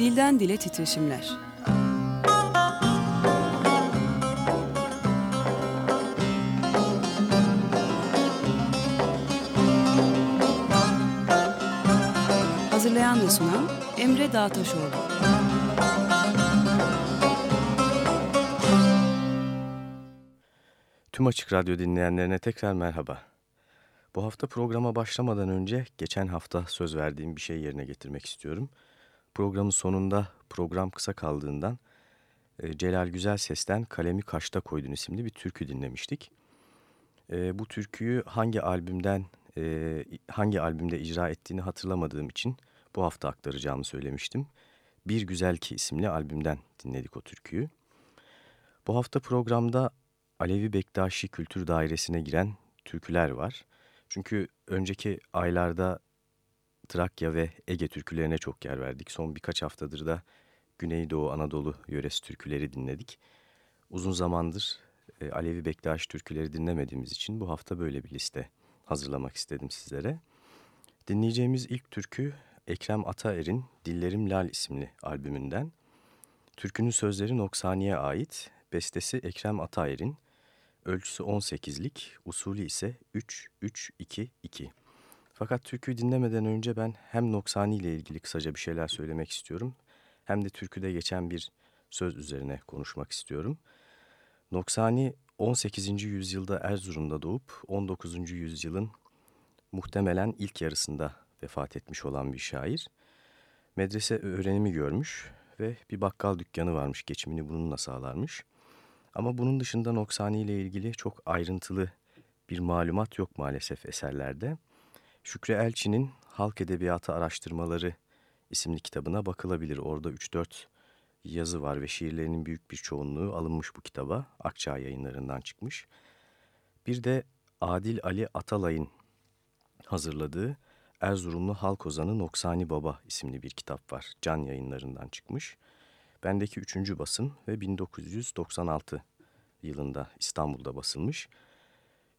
Dilden Dile Titreşimler Hazırlayan ve sunan Emre Dağtaşoğlu Tüm Açık Radyo dinleyenlerine tekrar merhaba. Bu hafta programa başlamadan önce geçen hafta söz verdiğim bir şey yerine getirmek istiyorum. Programın sonunda program kısa kaldığından e, Celal Güzel Ses'ten Kalemi Kaşta Koydun isimli bir türkü dinlemiştik. E, bu türküyü hangi albümden e, hangi albümde icra ettiğini hatırlamadığım için bu hafta aktaracağımı söylemiştim. Bir Güzel Ki isimli albümden dinledik o türküyü. Bu hafta programda Alevi Bektaşi Kültür Dairesi'ne giren türküler var. Çünkü önceki aylarda Trakya ve Ege türkülerine çok yer verdik. Son birkaç haftadır da Güneydoğu Anadolu yöresi türküleri dinledik. Uzun zamandır e, Alevi Bektaşi türküleri dinlemediğimiz için bu hafta böyle bir liste hazırlamak istedim sizlere. Dinleyeceğimiz ilk türkü Ekrem Ataer'in Dillerim Lal isimli albümünden. Türkünün sözleri Noksani'ye ait, bestesi Ekrem Ataer'in, ölçüsü 18'lik, usulü ise 3-3-2-2. Fakat türküyü dinlemeden önce ben hem Noksani ile ilgili kısaca bir şeyler söylemek istiyorum, hem de türküde geçen bir söz üzerine konuşmak istiyorum. Noksani 18. yüzyılda Erzurum'da doğup 19. yüzyılın muhtemelen ilk yarısında vefat etmiş olan bir şair. Medrese öğrenimi görmüş ve bir bakkal dükkanı varmış, geçimini bununla sağlarmış. Ama bunun dışında Noksani ile ilgili çok ayrıntılı bir malumat yok maalesef eserlerde. Şükrü Elçi'nin Halk Edebiyatı Araştırmaları isimli kitabına bakılabilir. Orada 3-4 yazı var ve şiirlerinin büyük bir çoğunluğu alınmış bu kitaba. Akçağ yayınlarından çıkmış. Bir de Adil Ali Atalay'ın hazırladığı Erzurumlu halk ozanı Noksani Baba isimli bir kitap var. Can yayınlarından çıkmış. Bendeki üçüncü basım ve 1996 yılında İstanbul'da basılmış.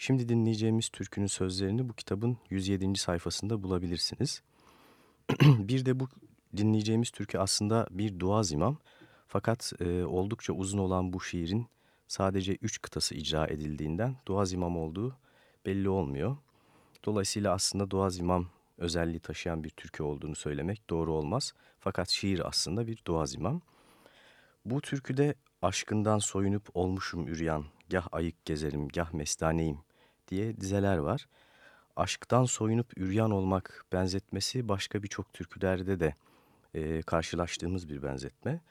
Şimdi dinleyeceğimiz türkünün sözlerini bu kitabın 107. sayfasında bulabilirsiniz. bir de bu dinleyeceğimiz türkü aslında bir dua imam. Fakat e, oldukça uzun olan bu şiirin sadece üç kıtası icra edildiğinden dua imam olduğu belli olmuyor. Dolayısıyla aslında dua imam özelliği taşıyan bir türkü olduğunu söylemek doğru olmaz. Fakat şiir aslında bir dua imam. Bu türküde aşkından soyunup olmuşum üryan, gah ayık gezerim, gah mestaneyim diye dizeler var. Aşktan soyunup üryan olmak benzetmesi başka birçok türkülerde de e, karşılaştığımız bir benzetme.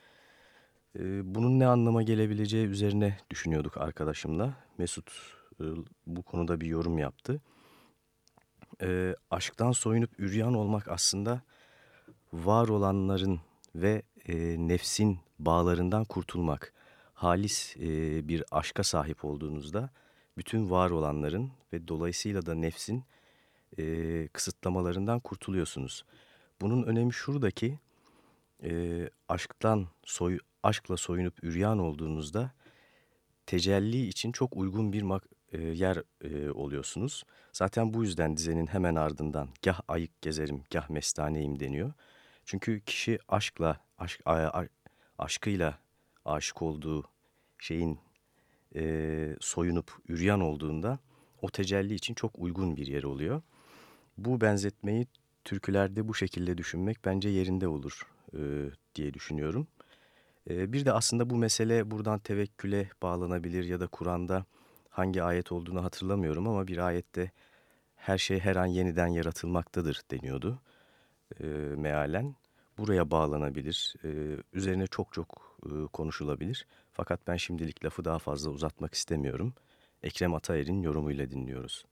E, bunun ne anlama gelebileceği üzerine düşünüyorduk arkadaşımla. Mesut e, bu konuda bir yorum yaptı. E, aşktan soyunup üryan olmak aslında var olanların ve e, nefsin bağlarından kurtulmak. Halis e, bir aşka sahip olduğunuzda bütün var olanların ve dolayısıyla da nefsin e, kısıtlamalarından kurtuluyorsunuz. Bunun önemi şuradaki e, aşktan soy, aşkla soyunup üryan olduğunuzda tecelli için çok uygun bir e, yer e, oluyorsunuz. Zaten bu yüzden dizenin hemen ardından gah ayık gezerim, gah mestaneyim deniyor. Çünkü kişi aşkla, aşk, aşkıyla aşık olduğu şeyin e, soyunup üryan olduğunda o tecelli için çok uygun bir yer oluyor. Bu benzetmeyi türkülerde bu şekilde düşünmek bence yerinde olur e, diye düşünüyorum. E, bir de aslında bu mesele buradan tevekküle bağlanabilir ya da Kur'an'da hangi ayet olduğunu hatırlamıyorum ama bir ayette her şey her an yeniden yaratılmaktadır deniyordu e, mealen. Buraya bağlanabilir, e, üzerine çok çok e, konuşulabilir. Fakat ben şimdilik lafı daha fazla uzatmak istemiyorum. Ekrem Atayer'in yorumuyla dinliyoruz.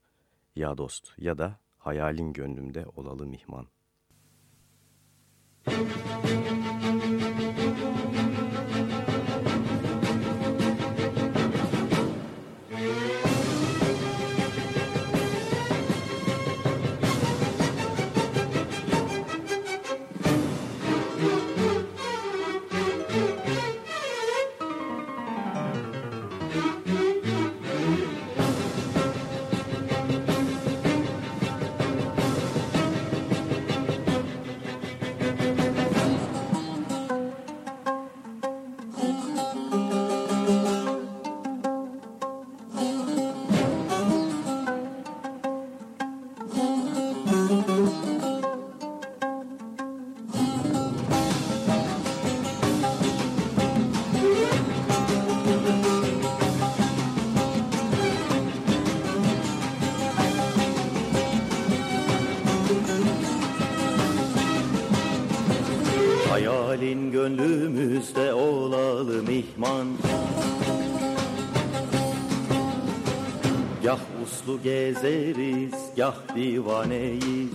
Ya dost ya da hayalin gönlümde olalı mihman. Müzik uslu gezeriz, gah divaneyiz.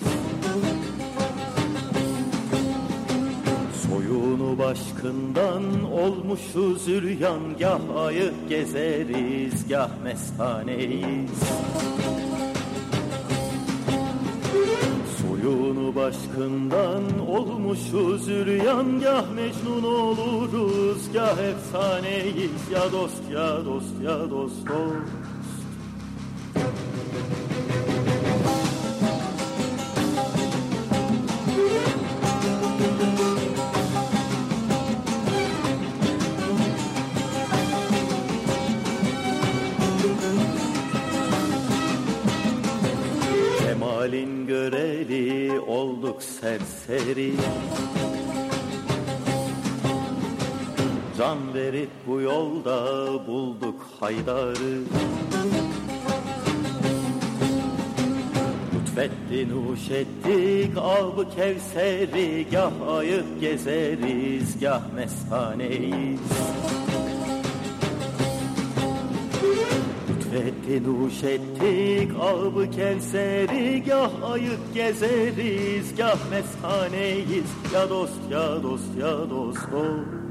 Soyunu başkından olmuşuz üryan Gah ayık gezeriz, gah mestaneyiz. Soyunu başkından olmuşuz üryan Gah mecnun oluruz, gah efsaneyiz. Ya dost, ya dost, ya dost, dost serseri. Can verip bu yolda bulduk haydarı. Lütfetti nuş ettik ab kevseri. Gah ayıp gezeriz gah mestaneyiz Lütfetti nuş ettik ab kevseri Gah ayıp gezeriz gah mestaneyiz Ya dost ya dost ya dost dost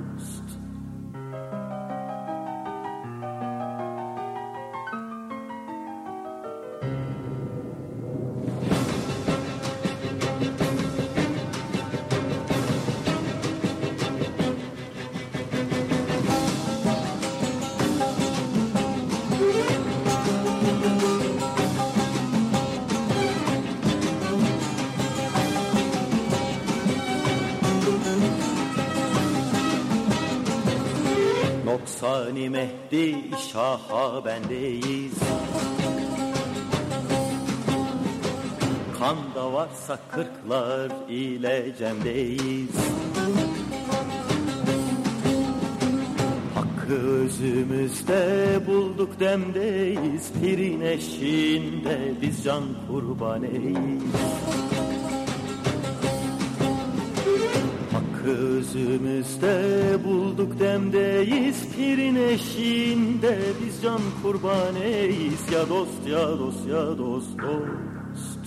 Mehdi Şah'a bendeyiz. Kanda varsa kırklar ile cemdeyiz. Hakkı özümüzde bulduk demdeyiz. Pirin eşiğinde biz can kurbaneyiz Közümüzde bulduk demdeyiz Pirin eşiğinde biz can kurbaneyiz Ya dost ya dost ya dost dost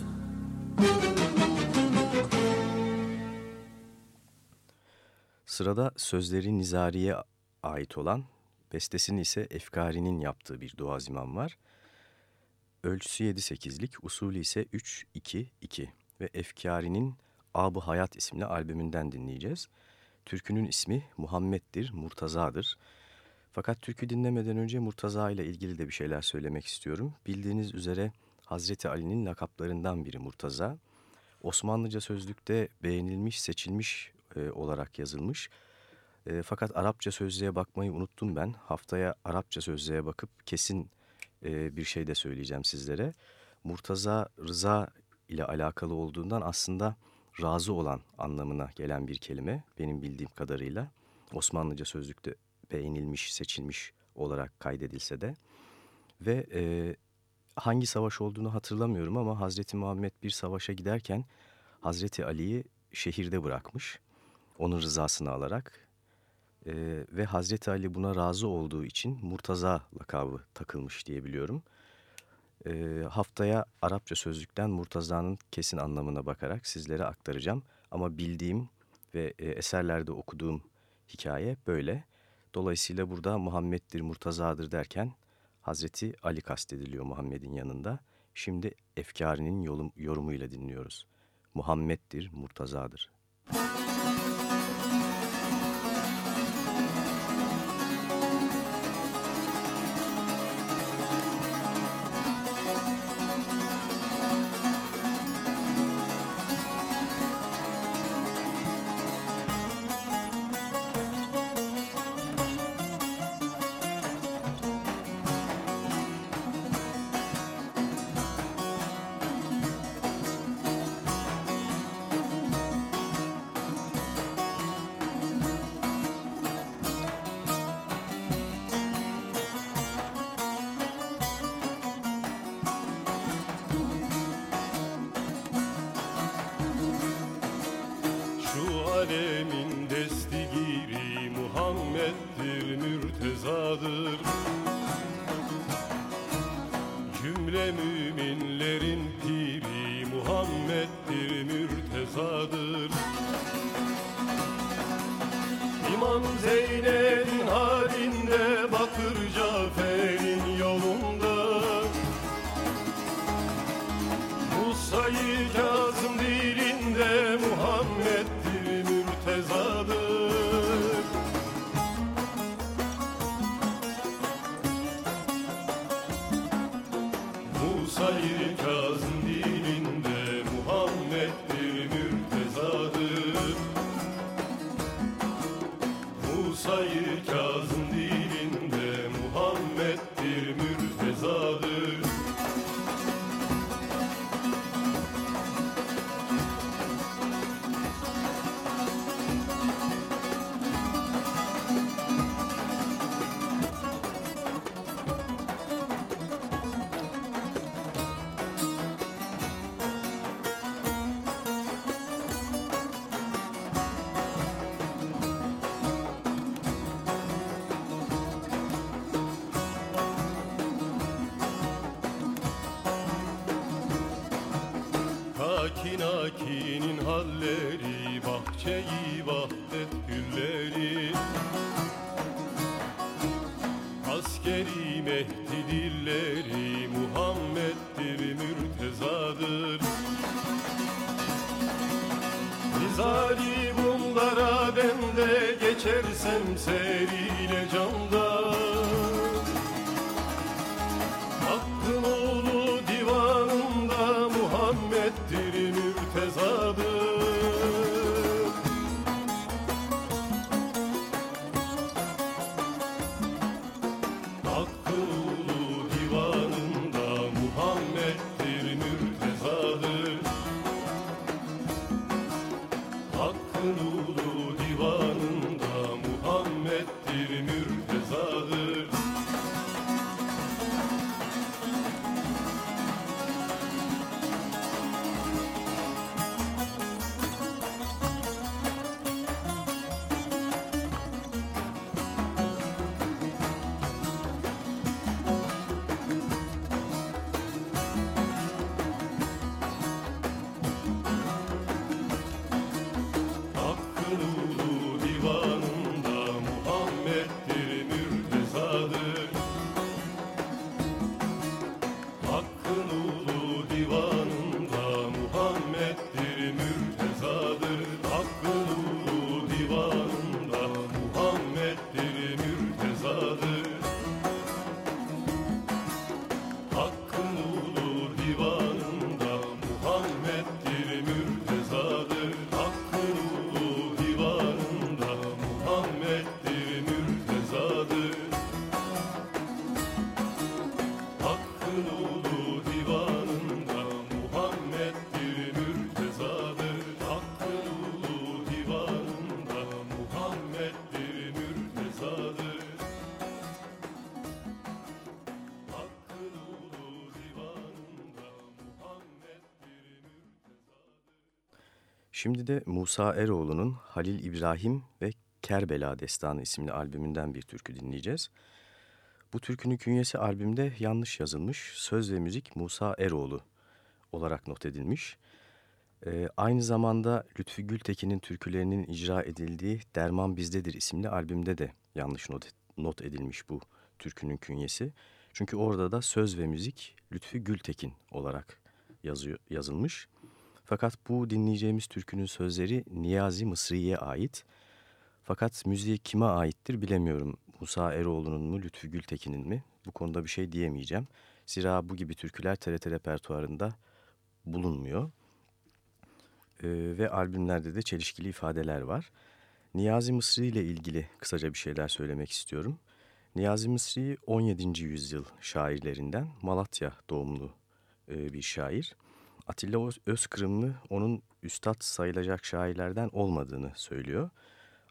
Sırada sözleri Nizari'ye ait olan, bestesini ise Efkari'nin yaptığı bir duaziman var. Ölçüsü 7-8'lik, usulü ise 3-2-2 ve Efkari'nin Ab-ı Hayat isimli albümünden dinleyeceğiz. Türkünün ismi Muhammed'dir, Murtaza'dır. Fakat türkü dinlemeden önce Murtaza ile ilgili de bir şeyler söylemek istiyorum. Bildiğiniz üzere Hazreti Ali'nin lakaplarından biri Murtaza. Osmanlıca sözlükte beğenilmiş, seçilmiş e, olarak yazılmış. E, fakat Arapça sözlüğe bakmayı unuttum ben. Haftaya Arapça sözlüğe bakıp kesin e, bir şey de söyleyeceğim sizlere. Murtaza Rıza ile alakalı olduğundan aslında razı olan anlamına gelen bir kelime benim bildiğim kadarıyla. Osmanlıca sözlükte beğenilmiş, seçilmiş olarak kaydedilse de. Ve e, hangi savaş olduğunu hatırlamıyorum ama Hazreti Muhammed bir savaşa giderken Hazreti Ali'yi şehirde bırakmış. Onun rızasını alarak. E, ve Hazreti Ali buna razı olduğu için Murtaza lakabı takılmış diye biliyorum. E, haftaya Arapça sözlükten Murtaza'nın kesin anlamına bakarak sizlere aktaracağım. Ama bildiğim ve e, eserlerde okuduğum hikaye böyle. Dolayısıyla burada Muhammed'dir, Murtaza'dır derken Hazreti Ali kastediliyor Muhammed'in yanında. Şimdi Efkari'nin yorumuyla dinliyoruz. Muhammed'dir, Murtaza'dır. Müzik İmam Şimdi de Musa Eroğlu'nun Halil İbrahim ve Kerbela Destanı isimli albümünden bir türkü dinleyeceğiz. Bu türkünün künyesi albümde yanlış yazılmış. Söz ve müzik Musa Eroğlu olarak not edilmiş. Ee, aynı zamanda Lütfü Gültekin'in türkülerinin icra edildiği Derman Bizdedir isimli albümde de yanlış not, not edilmiş bu türkünün künyesi. Çünkü orada da söz ve müzik Lütfü Gültekin olarak yazıyor, yazılmış. Fakat bu dinleyeceğimiz türkünün sözleri Niyazi Mısri'ye ait. Fakat müziği kime aittir bilemiyorum. Musa Eroğlu'nun mu, Lütfü Gültekin'in mi? Bu konuda bir şey diyemeyeceğim. Zira bu gibi türküler TRT repertuarında bulunmuyor. Ee, ve albümlerde de çelişkili ifadeler var. Niyazi Mısri ile ilgili kısaca bir şeyler söylemek istiyorum. Niyazi Mısri 17. yüzyıl şairlerinden Malatya doğumlu e, bir şair. Atilla Özkırımlı onun üstad sayılacak şairlerden olmadığını söylüyor.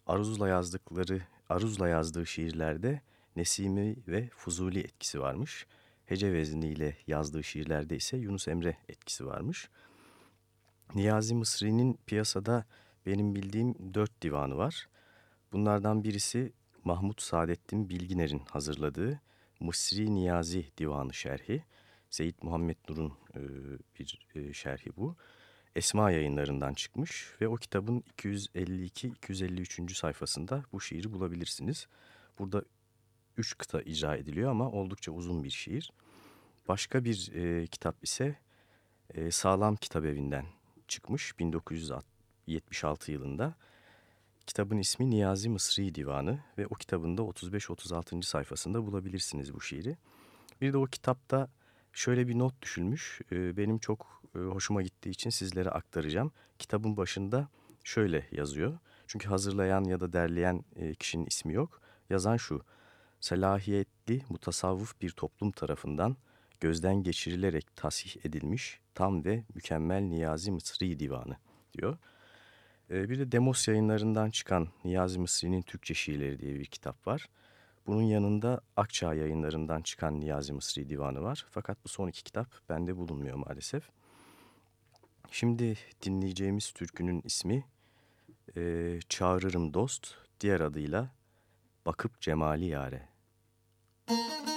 Aruz'la yazdıkları, Aruz'la yazdığı şiirlerde Nesimi ve Fuzuli etkisi varmış. Hece vezniyle yazdığı şiirlerde ise Yunus Emre etkisi varmış. Niyazi Mısri'nin piyasada benim bildiğim dört divanı var. Bunlardan birisi Mahmut Saadettin Bilginer'in hazırladığı Mısri Niyazi Divanı Şerhi. Seyit Muhammed Nur'un e, bir e, şerhi bu. Esma yayınlarından çıkmış ve o kitabın 252-253. sayfasında bu şiiri bulabilirsiniz. Burada üç kıta icra ediliyor ama oldukça uzun bir şiir. Başka bir e, kitap ise e, Sağlam Kitap Evi'nden çıkmış 1976 yılında. Kitabın ismi Niyazi Mısri Divanı ve o kitabında 35-36. sayfasında bulabilirsiniz bu şiiri. Bir de o kitapta şöyle bir not düşülmüş. E, benim çok e, hoşuma gittiği için sizlere aktaracağım. Kitabın başında şöyle yazıyor. Çünkü hazırlayan ya da derleyen e, kişinin ismi yok. Yazan şu. Selahiyetli mutasavvıf bir toplum tarafından gözden geçirilerek tasih edilmiş tam ve mükemmel Niyazi Mısri Divanı diyor. E, bir de Demos yayınlarından çıkan Niyazi Mısri'nin Türkçe şiirleri diye bir kitap var. Bunun yanında Akçağ yayınlarından çıkan Niyazi Mısri Divanı var. Fakat bu son iki kitap bende bulunmuyor maalesef. Şimdi dinleyeceğimiz türkünün ismi e, Çağırırım Dost, diğer adıyla Bakıp Cemali Yare. Müzik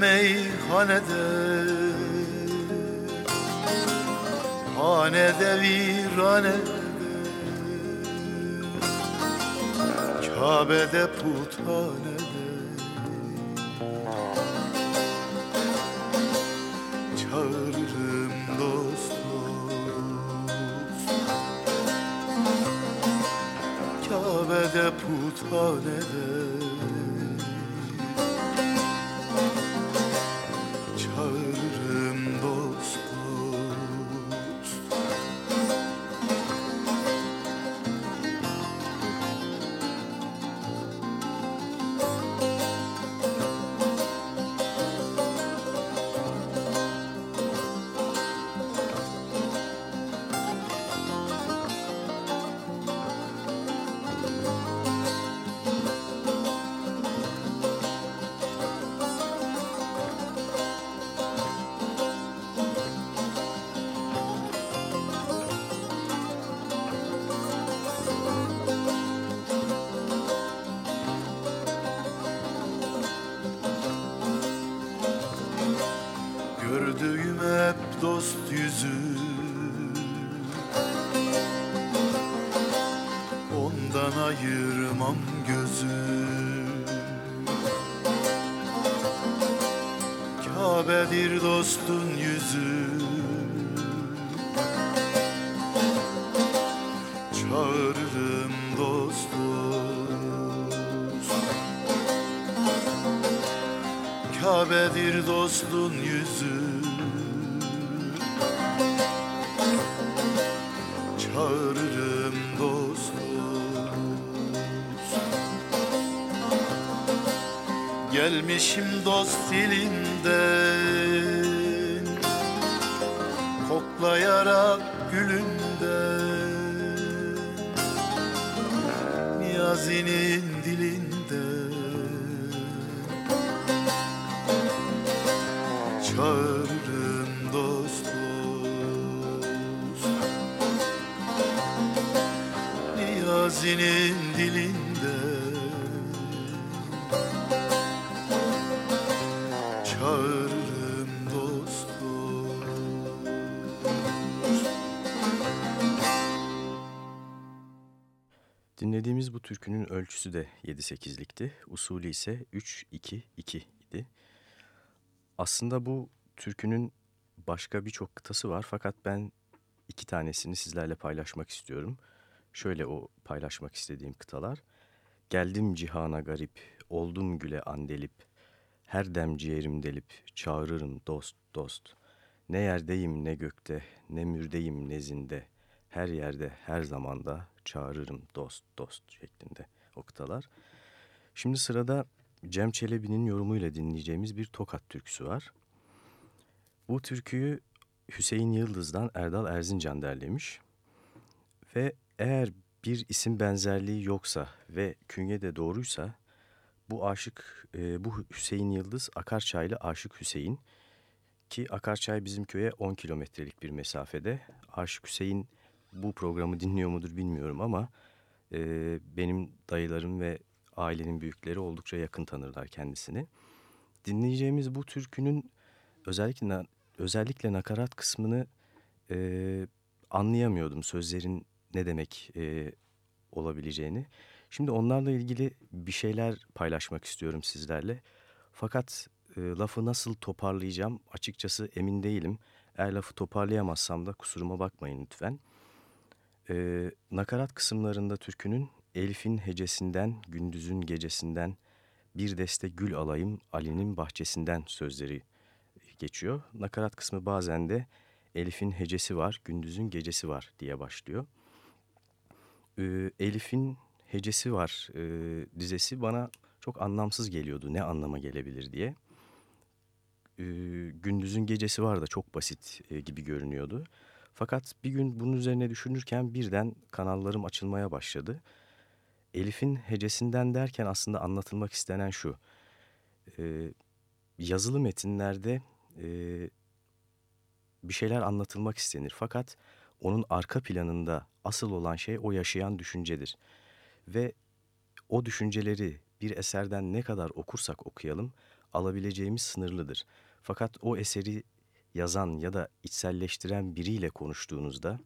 میخانه ده. خانه ده. ویرانه کابه ده پوتانه ده. چارم دوست دوست کابه ده پوتانه ده. Puthanede Kabe'dir dostun yüzü. Çağırırım dost dost Gelmişim dost dilinden. Koklayarak gülünden Niyazi'nin çağırırım dost dost Niyazi'nin dilinde türkünün ölçüsü de 7-8'likti. Usulü ise 3-2-2 idi. Aslında bu türkünün başka birçok kıtası var fakat ben iki tanesini sizlerle paylaşmak istiyorum. Şöyle o paylaşmak istediğim kıtalar. Geldim cihana garip, oldum güle andelip, her dem ciğerim delip, çağırırım dost dost. Ne yerdeyim ne gökte, ne mürdeyim ne zinde, her yerde her zamanda çağırırım dost dost şeklinde o. Şimdi sırada Cem Çelebi'nin yorumuyla dinleyeceğimiz bir Tokat türküsü var. Bu türküyü Hüseyin Yıldız'dan Erdal Erzincan derlemiş. Ve eğer bir isim benzerliği yoksa ve künye de doğruysa bu aşık, e, bu Hüseyin Yıldız Akarçaylı Aşık Hüseyin ki Akarçay bizim köye 10 kilometrelik bir mesafede. Aşık Hüseyin bu programı dinliyor mudur bilmiyorum ama e, benim dayılarım ve ailenin büyükleri oldukça yakın tanırlar kendisini. Dinleyeceğimiz bu türkünün özellikle özellikle nakarat kısmını e, anlayamıyordum sözlerin ne demek e, olabileceğini. Şimdi onlarla ilgili bir şeyler paylaşmak istiyorum sizlerle. Fakat e, lafı nasıl toparlayacağım açıkçası emin değilim. Eğer lafı toparlayamazsam da kusuruma bakmayın lütfen. E, nakarat kısımlarında türkünün Elif'in hecesinden, gündüzün gecesinden, bir deste gül alayım Ali'nin bahçesinden sözleri geçiyor. Nakarat kısmı bazen de Elif'in hecesi var, gündüzün gecesi var diye başlıyor. Ee, Elif'in hecesi var e, dizesi bana çok anlamsız geliyordu. Ne anlama gelebilir diye. Ee, gündüzün gecesi var da çok basit e, gibi görünüyordu. Fakat bir gün bunun üzerine düşünürken birden kanallarım açılmaya başladı. Elif'in hecesinden derken aslında anlatılmak istenen şu. Ee, yazılı metinlerde e, bir şeyler anlatılmak istenir. Fakat onun arka planında asıl olan şey o yaşayan düşüncedir. Ve o düşünceleri bir eserden ne kadar okursak okuyalım alabileceğimiz sınırlıdır. Fakat o eseri yazan ya da içselleştiren biriyle konuştuğunuzda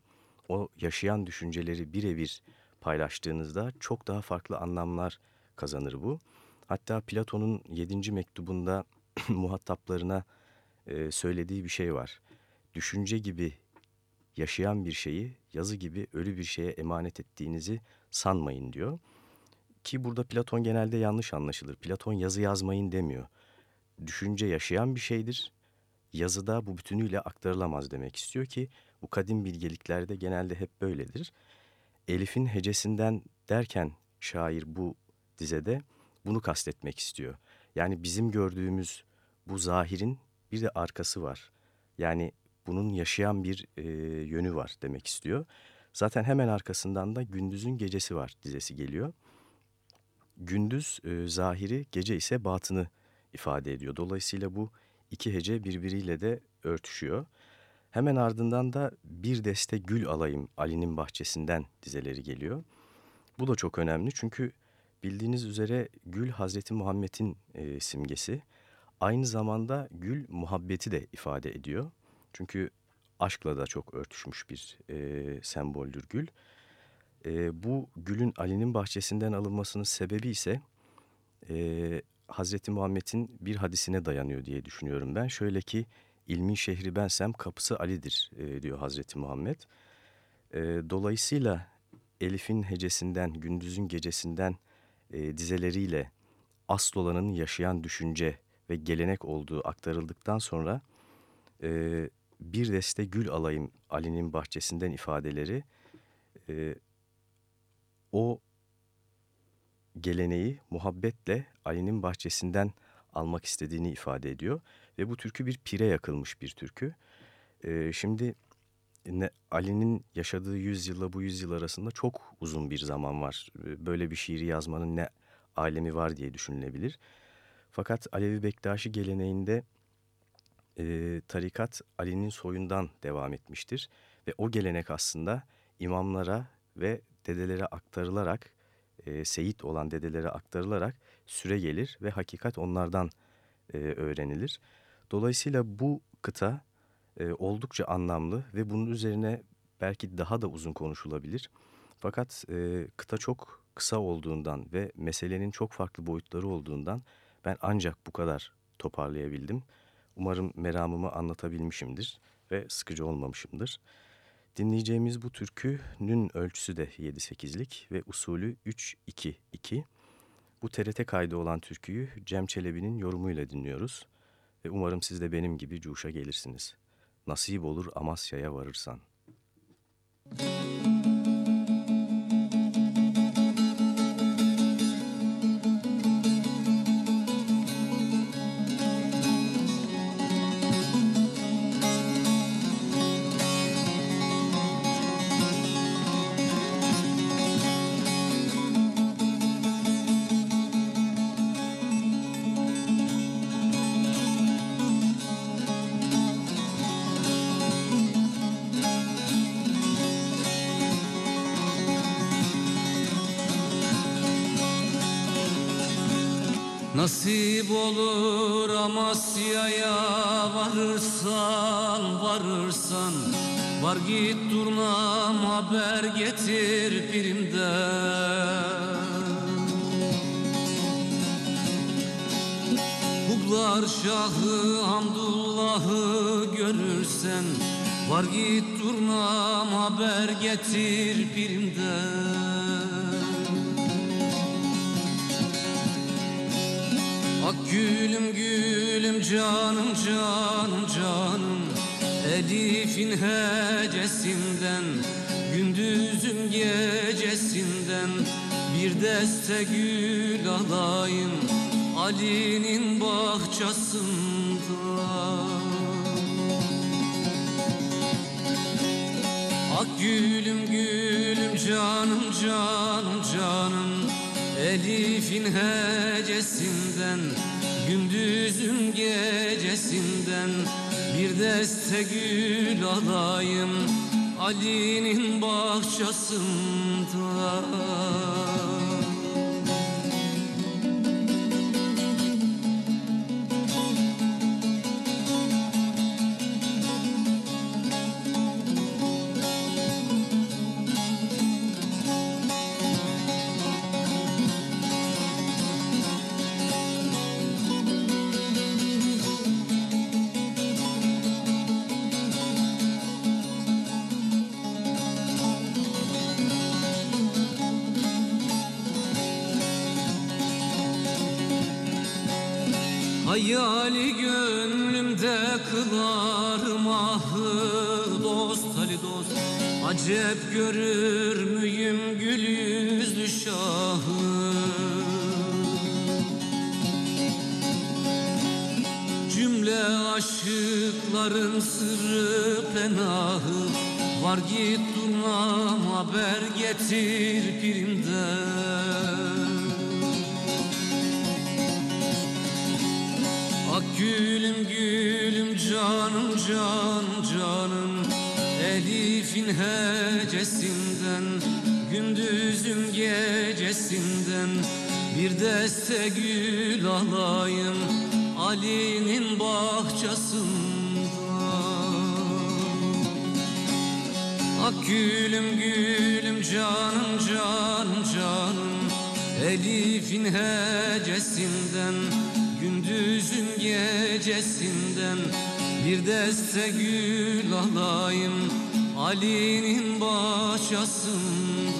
o yaşayan düşünceleri birebir paylaştığınızda çok daha farklı anlamlar kazanır bu. Hatta Platon'un 7. mektubunda muhataplarına e, söylediği bir şey var. Düşünce gibi yaşayan bir şeyi yazı gibi ölü bir şeye emanet ettiğinizi sanmayın diyor. Ki burada Platon genelde yanlış anlaşılır. Platon yazı yazmayın demiyor. Düşünce yaşayan bir şeydir. Yazıda bu bütünüyle aktarılamaz demek istiyor ki bu kadim bilgeliklerde genelde hep böyledir. Elif'in hecesinden derken şair bu dizede bunu kastetmek istiyor. Yani bizim gördüğümüz bu zahirin bir de arkası var. Yani bunun yaşayan bir e, yönü var demek istiyor. Zaten hemen arkasından da gündüzün gecesi var dizesi geliyor. Gündüz e, zahiri, gece ise batını ifade ediyor. Dolayısıyla bu iki hece birbiriyle de örtüşüyor. Hemen ardından da bir deste gül alayım Ali'nin bahçesinden dizeleri geliyor. Bu da çok önemli çünkü bildiğiniz üzere gül Hazreti Muhammed'in e, simgesi. Aynı zamanda gül muhabbeti de ifade ediyor. Çünkü aşkla da çok örtüşmüş bir e, semboldür gül. E, bu gülün Ali'nin bahçesinden alınmasının sebebi ise e, Hazreti Muhammed'in bir hadisine dayanıyor diye düşünüyorum ben. Şöyle ki ilmin şehri bensem kapısı Ali'dir e, diyor Hazreti Muhammed. E, dolayısıyla Elif'in hecesinden, gündüzün gecesinden e, dizeleriyle asıl olanın yaşayan düşünce ve gelenek olduğu aktarıldıktan sonra bir deste gül alayım Ali'nin bahçesinden ifadeleri o geleneği muhabbetle Ali'nin bahçesinden almak istediğini ifade ediyor. Ve bu türkü bir pire yakılmış bir türkü. E, şimdi Ali'nin yaşadığı yüzyılla bu yüzyıl arasında çok uzun bir zaman var. Böyle bir şiiri yazmanın ne alemi var diye düşünülebilir. Fakat Alevi Bektaşi geleneğinde e, tarikat Ali'nin soyundan devam etmiştir. Ve o gelenek aslında imamlara ve dedelere aktarılarak, e, seyit olan dedelere aktarılarak süre gelir ve hakikat onlardan e, öğrenilir. Dolayısıyla bu kıta e, oldukça anlamlı ve bunun üzerine belki daha da uzun konuşulabilir. Fakat e, kıta çok kısa olduğundan ve meselenin çok farklı boyutları olduğundan ben ancak bu kadar toparlayabildim. Umarım meramımı anlatabilmişimdir ve sıkıcı olmamışımdır. Dinleyeceğimiz bu türkünün ölçüsü de 7-8'lik ve usulü 3-2-2. Bu TRT kaydı olan türküyü Cem Çelebi'nin yorumuyla dinliyoruz ve umarım siz de benim gibi cuşa gelirsiniz. Nasip olur Amasya'ya varırsan. Müzik Olur Amasya'ya varırsan varırsan. Var git durnam haber getir birimden. Hublar Şahı Hamdullah'ı görürsen Var git durnam haber getir birimden Ak gülüm gülüm canım canım canım. Elif'in hecesinden Gündüzün gecesinden. Bir deste gül alayım Ali'nin bahçesinden Ak gülüm gülüm canım canım canım Elif'in hecesinden Gündüzün gecesinden Bir deste gül alayım Ali'nin bahçesinden Acep görür müyüm gül yüzlü şahı? Cümle aşıkların sırrı penahı. Var git durmam haber getir birimden Ak gülüm gülüm canım canım canım Elif'in hecesinden Gündüzün gecesinden Bir deste gül alayım Ali'nin bahçesinden. Ak gülüm gülüm canım canım canım Elif'in hecesinden Gündüzün gecesinden bir deste gül alayım Ali'nin bahçesinden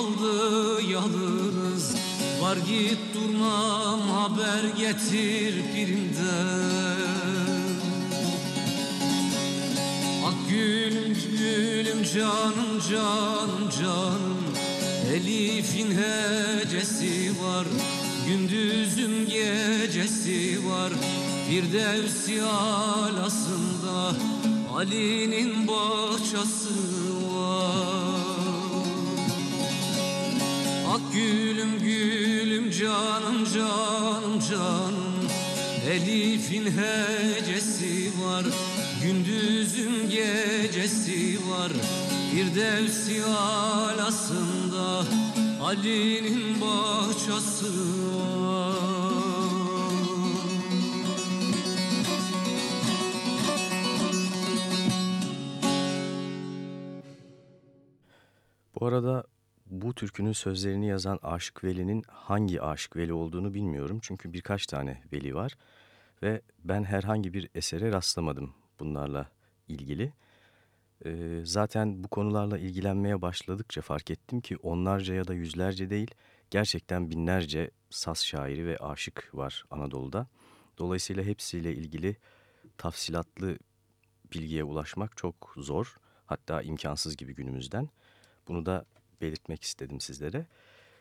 kaldı yalnız Var git durmam haber getir pirimden Ak gülüm gülüm canım canım canım. Elif'in hecesi var. Gündüzüm gecesi var. Firdevsi alasında Ali'nin bahçesi Ak gülüm gülüm canım canım canım. Elif'in hecesi var Gündüzüm gecesi var. Firdevsi alasında Ali'nin bahçesi var. Bu arada bu türkünün sözlerini yazan Aşık Veli'nin hangi Aşık Veli olduğunu bilmiyorum. Çünkü birkaç tane veli var ve ben herhangi bir esere rastlamadım bunlarla ilgili. Ee, zaten bu konularla ilgilenmeye başladıkça fark ettim ki onlarca ya da yüzlerce değil gerçekten binlerce saz şairi ve aşık var Anadolu'da. Dolayısıyla hepsiyle ilgili tafsilatlı bilgiye ulaşmak çok zor hatta imkansız gibi günümüzden. Bunu da belirtmek istedim sizlere.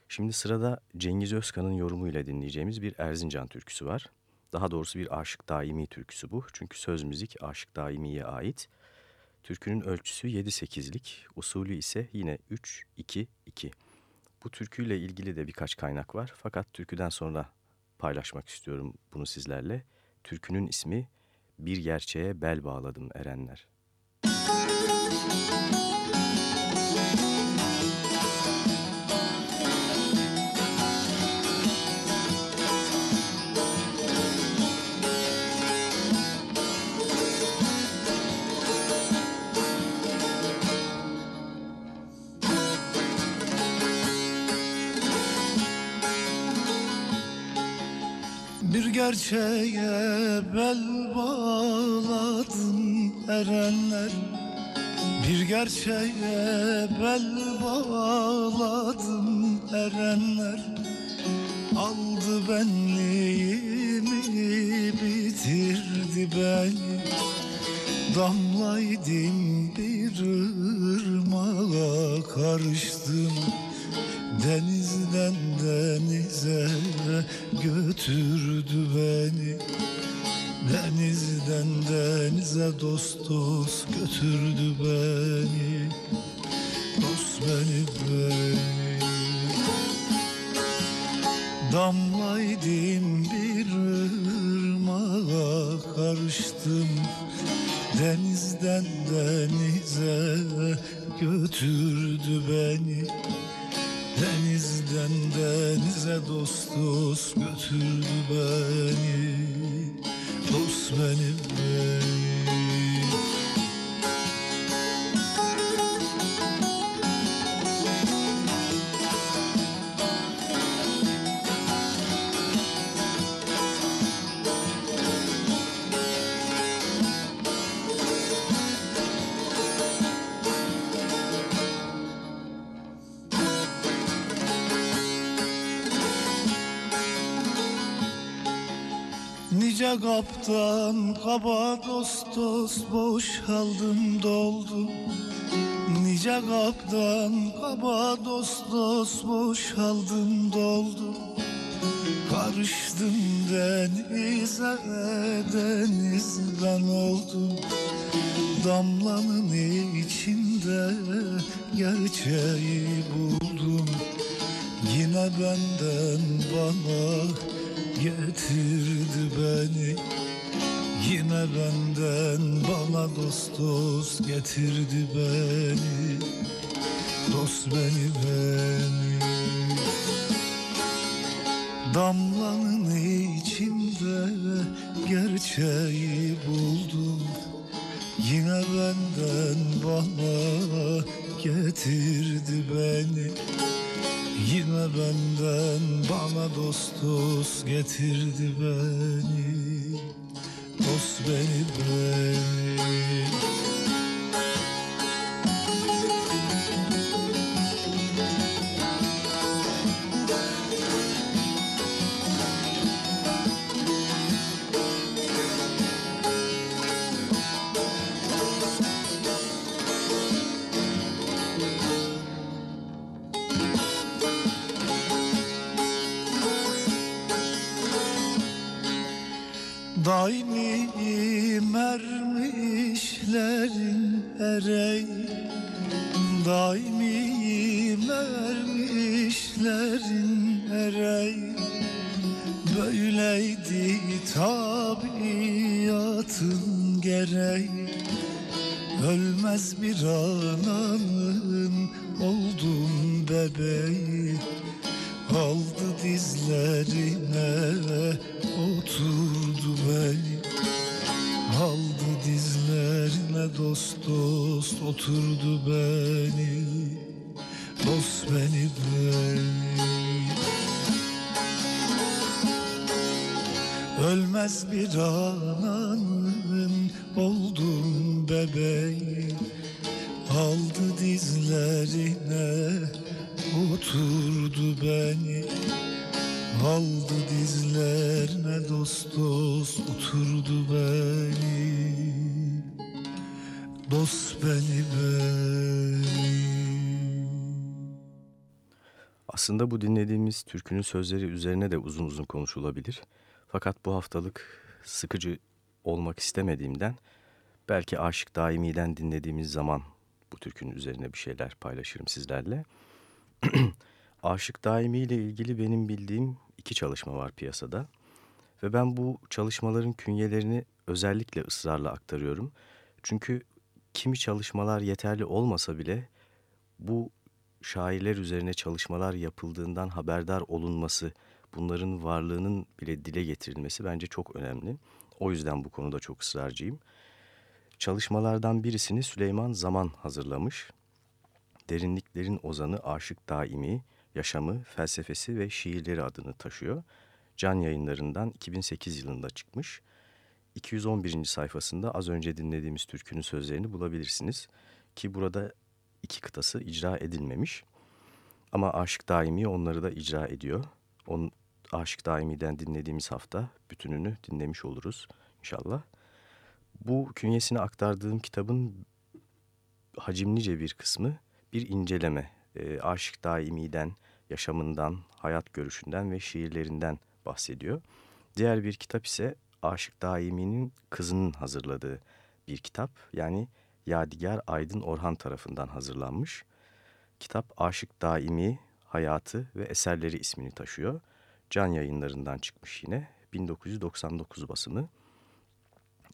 Şimdi sırada Cengiz Özkan'ın yorumuyla dinleyeceğimiz bir Erzincan türküsü var. Daha doğrusu bir Aşık Daimi türküsü bu. Çünkü söz müzik Aşık Daimi'ye ait. Türkünün ölçüsü 7-8'lik, usulü ise yine 3-2-2. Bu türküyle ilgili de birkaç kaynak var. Fakat türküden sonra paylaşmak istiyorum bunu sizlerle. Türkünün ismi Bir Gerçeğe Bel Bağladım Erenler. Bir gerçeğe bel bağladım erenler. Bir gerçeğe bel bağladım erenler. Aldı benliğimi bitirdi beni. Damlaydım bir ırmağa karıştım Denizden denize götürdü beni. Denizden denize dost dost götürdü beni. Dost beni beni. Damlaydım bir ırmağa karıştım. Denizden denize götürdü beni Denizden denize dost dost götürdü beni. Dost beni Nice kaptan kaba dost dost boşaldım doldum Nice kaptan kaba dost dost boşaldım doldum Karıştım denize deniz ben oldum Damlanın içinde gerçeği buldum Yine benden bana getirdi beni. Yine benden bana dost dost getirdi beni. Dost beni beni. Damlanın içinde gerçeği buldum. Yine benden bana getirdi beni Yine benden bana dost dost getirdi beni. Dost beni beni Daimi mermişlerin erey. Daimi mermişlerin erey. Böyleydi tabiatın gereği. Ölmez bir ananın oldum bebeği. Aldı dizlerine oturdu dizlerine dost dost oturdu beni Dost beni beni. Ölmez bir ananın oldum bebeği Aldı dizlerine oturdu beni. Aldı dizlerine dost dost oturdu beni Dost beni Aslında bu dinlediğimiz türkünün sözleri üzerine de uzun uzun konuşulabilir. Fakat bu haftalık sıkıcı olmak istemediğimden belki Aşık Daimi'den dinlediğimiz zaman bu türkünün üzerine bir şeyler paylaşırım sizlerle. Aşık Daimi ile ilgili benim bildiğim iki çalışma var piyasada. Ve ben bu çalışmaların künyelerini özellikle ısrarla aktarıyorum. Çünkü kimi çalışmalar yeterli olmasa bile bu şairler üzerine çalışmalar yapıldığından haberdar olunması, bunların varlığının bile dile getirilmesi bence çok önemli. O yüzden bu konuda çok ısrarcıyım. Çalışmalardan birisini Süleyman Zaman hazırlamış. Derinliklerin ozanı Aşık Daimi, yaşamı, felsefesi ve şiirleri adını taşıyor. Can yayınlarından 2008 yılında çıkmış. 211. sayfasında az önce dinlediğimiz türkünün sözlerini bulabilirsiniz. Ki burada iki kıtası icra edilmemiş. Ama Aşık Daimi onları da icra ediyor. On, Aşık Daimi'den dinlediğimiz hafta bütününü dinlemiş oluruz inşallah. Bu künyesine aktardığım kitabın hacimlice bir kısmı bir inceleme. E, Aşık Daimi'den, yaşamından, hayat görüşünden ve şiirlerinden bahsediyor. Diğer bir kitap ise Aşık Daimi'nin kızının hazırladığı bir kitap. Yani Yadigar Aydın Orhan tarafından hazırlanmış. Kitap Aşık Daimi, Hayatı ve Eserleri ismini taşıyor. Can yayınlarından çıkmış yine. 1999 basımı.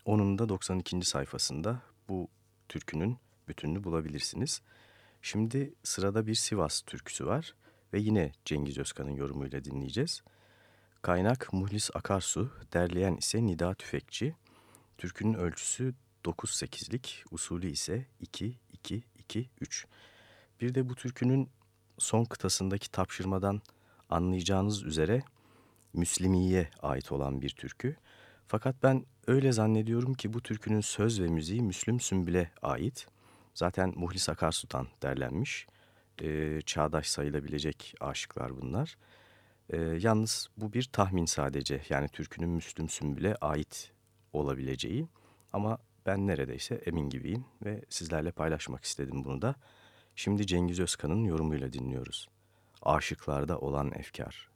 Onun da 92. sayfasında bu türkünün bütününü bulabilirsiniz. Şimdi sırada bir Sivas türküsü var ve yine Cengiz Özkan'ın yorumuyla dinleyeceğiz. Kaynak Muhlis Akarsu, derleyen ise Nida Tüfekçi. Türkünün ölçüsü 9-8'lik, usulü ise 2-2-2-3. Bir de bu türkünün son kıtasındaki tapşırmadan anlayacağınız üzere Müslimiye ait olan bir türkü. Fakat ben öyle zannediyorum ki bu türkünün söz ve müziği Müslüm Sümbül'e ait. Zaten Muhlis Akarsu'dan derlenmiş. Ee, çağdaş sayılabilecek aşıklar bunlar. Ee, yalnız bu bir tahmin sadece. Yani türkünün Müslüm Sümbül'e ait olabileceği. Ama ben neredeyse emin gibiyim ve sizlerle paylaşmak istedim bunu da. Şimdi Cengiz Özkan'ın yorumuyla dinliyoruz. Aşıklarda olan efkar.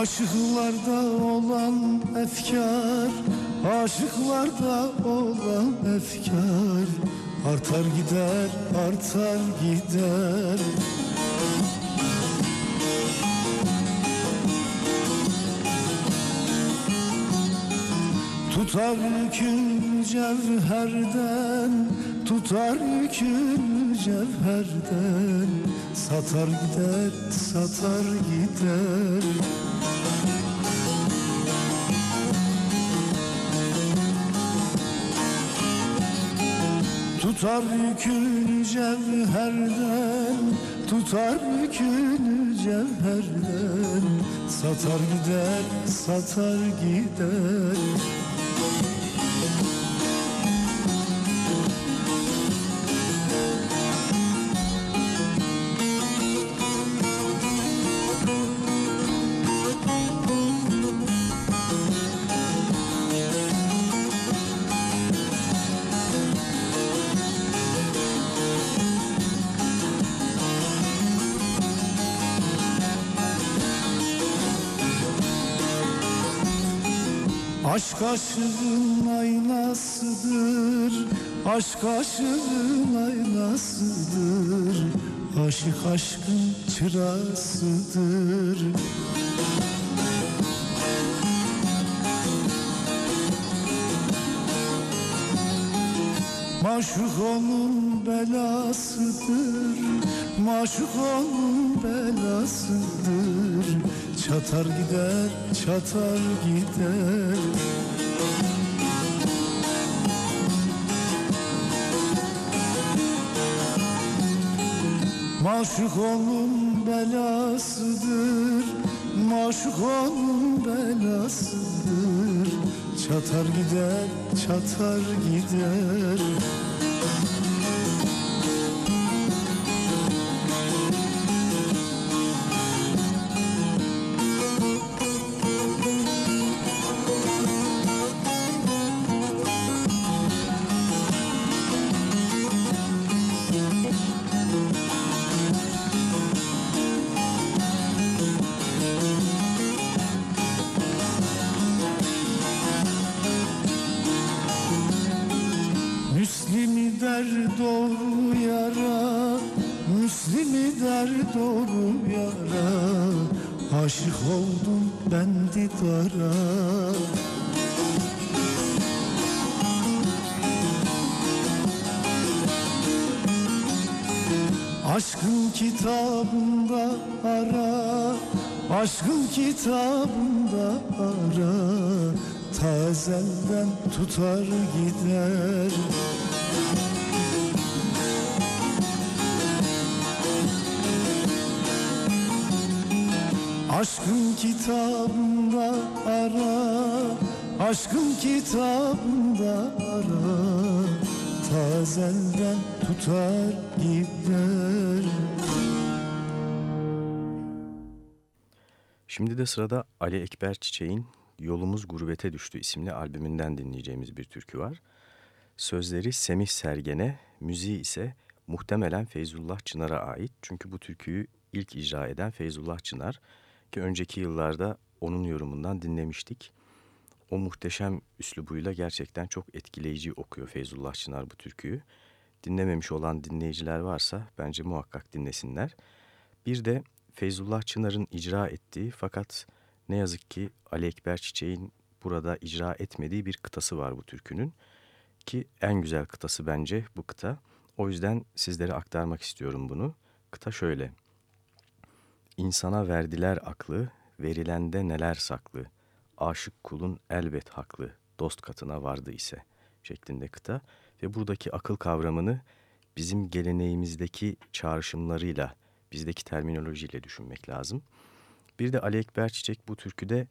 Aşıklarda olan efkar Aşıklarda olan efkar. Artar gider, artar gider. Tutar yükün cevherden Tutar yükün cevherden. Satar gider, satar gider Tutar yükün cevherden Tutar yükün cevherden. Satar gider, satar gider aşığın aynasıdır Aşk aşığın aynasıdır. Aşık aşkın çırasıdır. Maşuk onun belasıdır Maşuk onun belasıdır. Çatar gider, çatar gider Maşuk onun belasıdır Maşuk onun belasıdır. Çatar gider, çatar gider kitabında ara Tazelden tutar gider. Aşkın kitabında ara Aşkın kitabında ara Tazelden tutar gider Şimdi de sırada Ali Ekber Çiçek'in Yolumuz Gurbete Düştü isimli albümünden dinleyeceğimiz bir türkü var. Sözleri Semih Sergen'e, müziği ise muhtemelen Feyzullah Çınar'a ait. Çünkü bu türküyü ilk icra eden Feyzullah Çınar ki önceki yıllarda onun yorumundan dinlemiştik. O muhteşem üslubuyla gerçekten çok etkileyici okuyor Feyzullah Çınar bu türküyü. Dinlememiş olan dinleyiciler varsa bence muhakkak dinlesinler. Bir de Feyzullah Çınar'ın icra ettiği fakat ne yazık ki Ali Ekber Çiçek'in burada icra etmediği bir kıtası var bu türkünün. Ki en güzel kıtası bence bu kıta. O yüzden sizlere aktarmak istiyorum bunu. Kıta şöyle. İnsana verdiler aklı, verilende neler saklı. Aşık kulun elbet haklı, dost katına vardı ise şeklinde kıta. Ve buradaki akıl kavramını bizim geleneğimizdeki çağrışımlarıyla, bizdeki terminolojiyle düşünmek lazım. Bir de Ali Ekber Çiçek bu türküde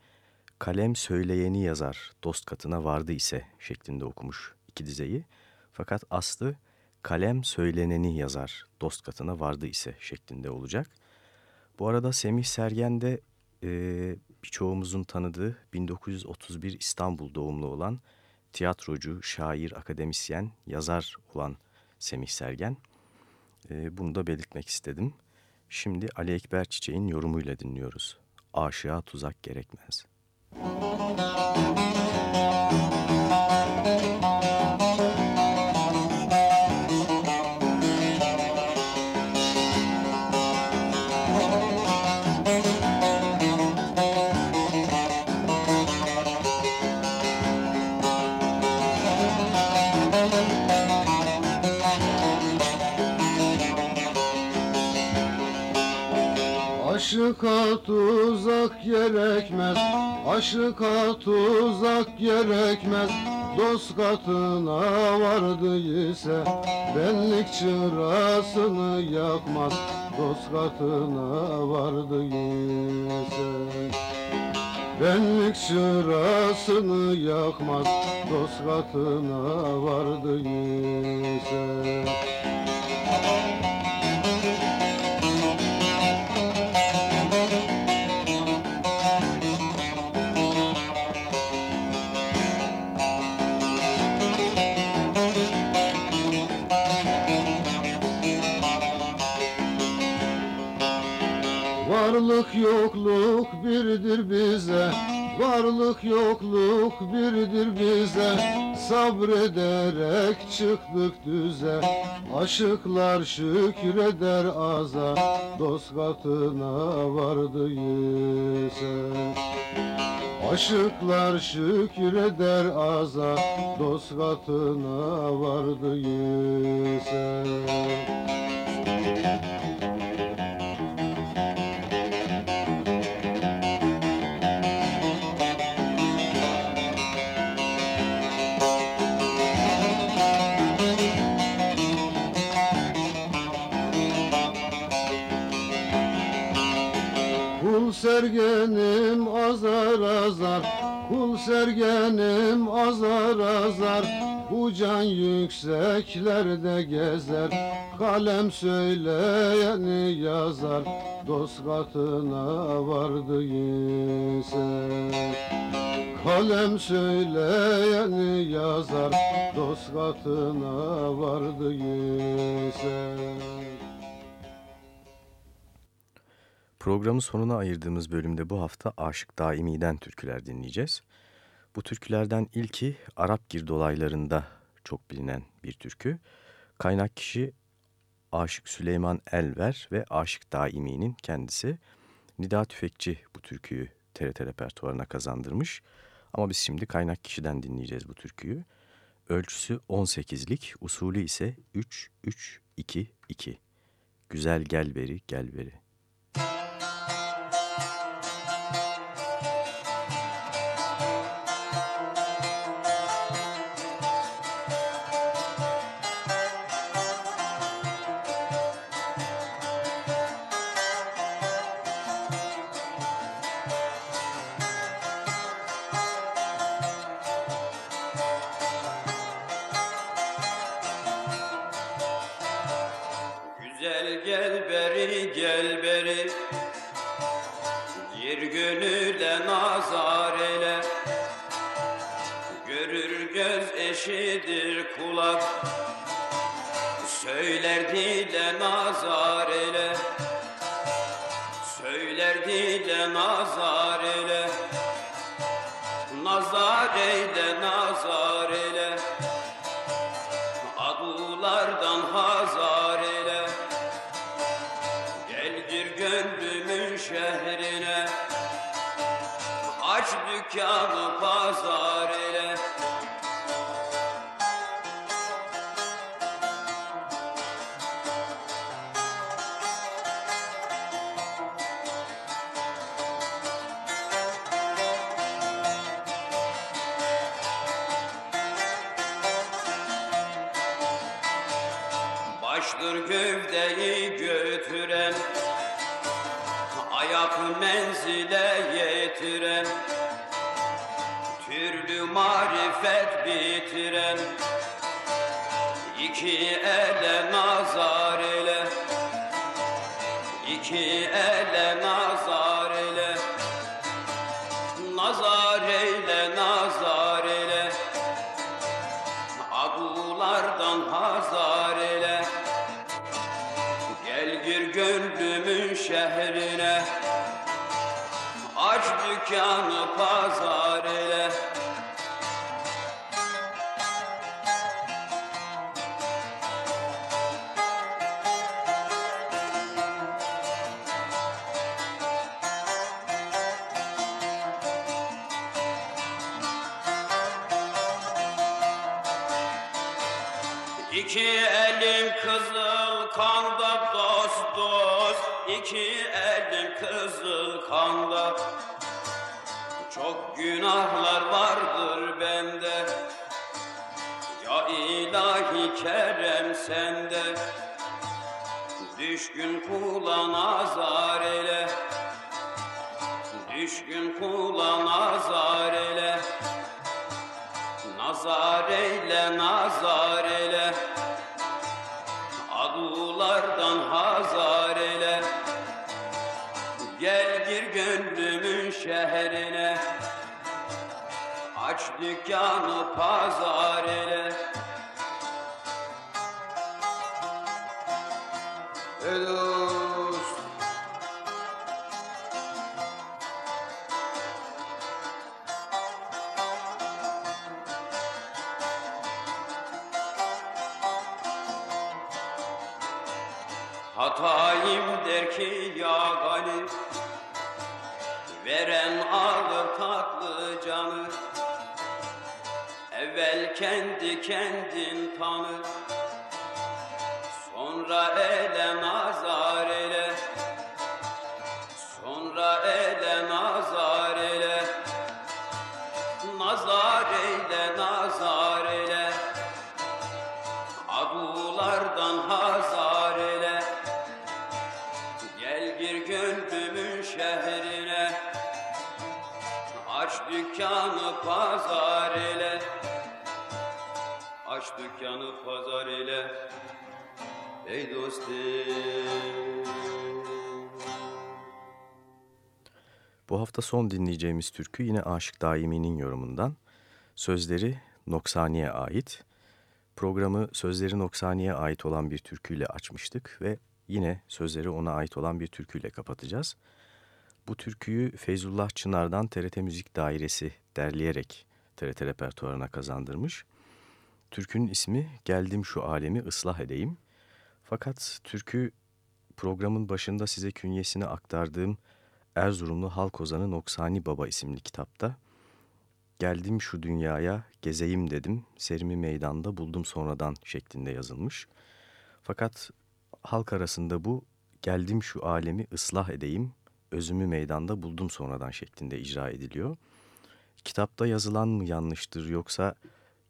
kalem söyleyeni yazar, dost katına vardı ise şeklinde okumuş iki dizeyi. Fakat aslı kalem söyleneni yazar, dost katına vardı ise şeklinde olacak. Bu arada Semih Sergen de e, birçoğumuzun tanıdığı 1931 İstanbul doğumlu olan tiyatrocu, şair, akademisyen, yazar olan Semih Sergen. E, bunu da belirtmek istedim. Şimdi Ali Ekber Çiçek'in yorumuyla dinliyoruz. Aşığa tuzak gerekmez. Müzik Aşıka tuzak gerekmez Aşıka tuzak gerekmez. Dost katına vardı ise Benlik çırasını yakmaz. Dost katına vardı ise Benlik çırasını yakmaz. Dost katına vardı ise Varlık yokluk birdir bize. Varlık yokluk birdir bize. Sabrederek çıktık düze. Aşıklar şükreder aza. Dost katına vardı ise Aşıklar şükreder aza. Dost katına vardı ise Kul sergenim azar azar Kul sergenim azar azar. Bu can yükseklerde gezer Kalem söyleyeni yazar. Dost katına vardı ise Kalem söyleyeni yazar Dost katına vardı ise Programın sonuna ayırdığımız bölümde bu hafta Aşık Daimi'den türküler dinleyeceğiz. Bu türkülerden ilki Arap Girdolaylarında çok bilinen bir türkü. Kaynak kişi Aşık Süleyman Elver ve Aşık Daimi'nin kendisi. Nida Tüfekçi bu türküyü TRT repertuarına kazandırmış. Ama biz şimdi kaynak kişiden dinleyeceğiz bu türküyü. Ölçüsü 18'lik, usulü ise 3-3-2-2. Güzel gel beri gel beri. Nazar eyle menzile yetiren Türlü marifet bitiren İki ele nazar ele İki ele nazar ele Nazar eyle nazar eyle Adulardan hazar eyle Gel gir gönlümün şehrine dükkanı pazar eyle İki elim kızıl kanda dost dost. İki elim kızıl kanda Çok günahlar vardır bende. Ya ilahi kerem sende. Düşkün kula nazar ile Düşkün kula nazar ile Nazar eyle nazar eyle. Adulardan hazar eyle. Gel gir gönlümün şehrine Aç dükkanı pazar Ey dost. Hatayım der ki ya gani Veren alır tatlı canı. Evvel kendi kendin tanı Sonra ele nazar dükkanı pazar ile Ey dostum Bu hafta son dinleyeceğimiz türkü yine Aşık Daimi'nin yorumundan. Sözleri Noksani'ye ait. Programı sözleri Noksani'ye ait olan bir türküyle açmıştık ve yine sözleri ona ait olan bir türküyle kapatacağız. Bu türküyü Feyzullah Çınar'dan TRT Müzik Dairesi derleyerek TRT repertuarına kazandırmış. Türkünün ismi Geldim Şu Alemi Islah Edeyim. Fakat türkü programın başında size künyesini aktardığım Erzurumlu halk ozanı Noksani Baba isimli kitapta Geldim şu dünyaya gezeyim dedim, serimi meydanda buldum sonradan şeklinde yazılmış. Fakat halk arasında bu geldim şu alemi ıslah edeyim, özümü meydanda buldum sonradan şeklinde icra ediliyor. Kitapta yazılan mı yanlıştır yoksa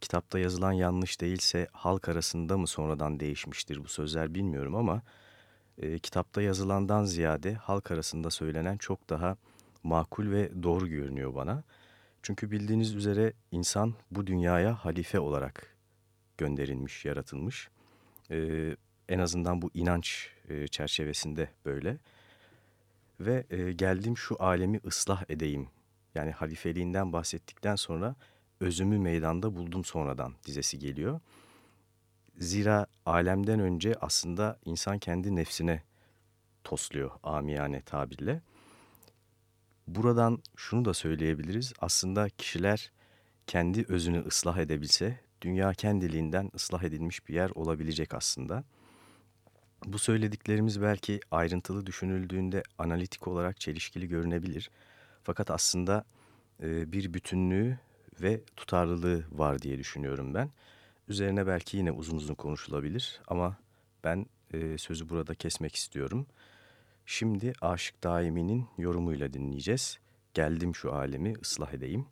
kitapta yazılan yanlış değilse halk arasında mı sonradan değişmiştir bu sözler bilmiyorum ama e, kitapta yazılandan ziyade halk arasında söylenen çok daha makul ve doğru görünüyor bana. Çünkü bildiğiniz üzere insan bu dünyaya halife olarak gönderilmiş, yaratılmış. E, en azından bu inanç e, çerçevesinde böyle. Ve e, geldim şu alemi ıslah edeyim. Yani halifeliğinden bahsettikten sonra özümü meydanda buldum sonradan dizesi geliyor. Zira alemden önce aslında insan kendi nefsine tosluyor amiyane tabirle. Buradan şunu da söyleyebiliriz. Aslında kişiler kendi özünü ıslah edebilse dünya kendiliğinden ıslah edilmiş bir yer olabilecek aslında. Bu söylediklerimiz belki ayrıntılı düşünüldüğünde analitik olarak çelişkili görünebilir. Fakat aslında bir bütünlüğü ve tutarlılığı var diye düşünüyorum ben. Üzerine belki yine uzun uzun konuşulabilir ama ben e, sözü burada kesmek istiyorum. Şimdi Aşık Daimi'nin yorumuyla dinleyeceğiz. Geldim şu alemi ıslah edeyim.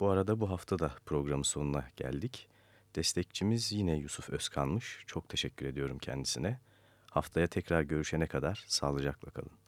Bu arada bu hafta da programın sonuna geldik. Destekçimiz yine Yusuf Özkan'mış. Çok teşekkür ediyorum kendisine. Haftaya tekrar görüşene kadar sağlıcakla kalın.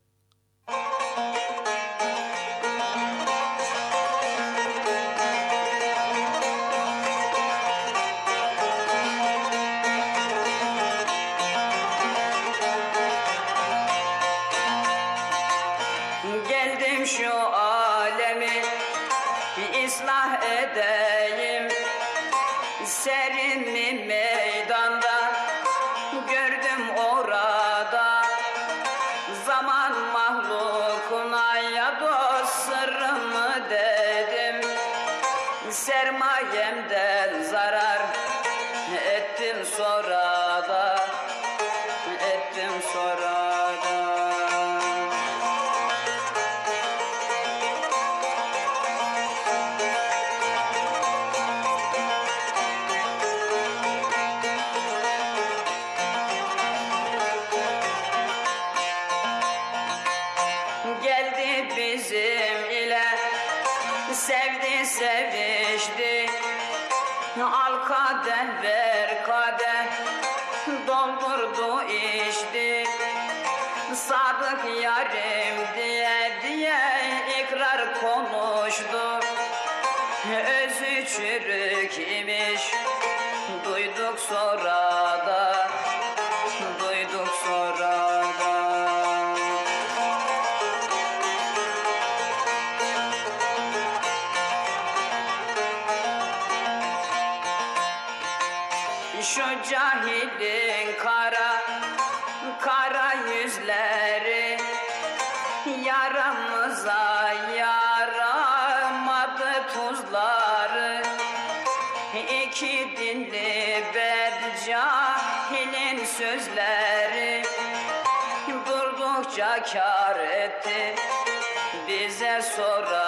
Cahilin kara Kara yüzleri. Yaramıza yaramadı tuzları. İki dinli bedcahilin sözleri. Durdukça kar etti Bize sorada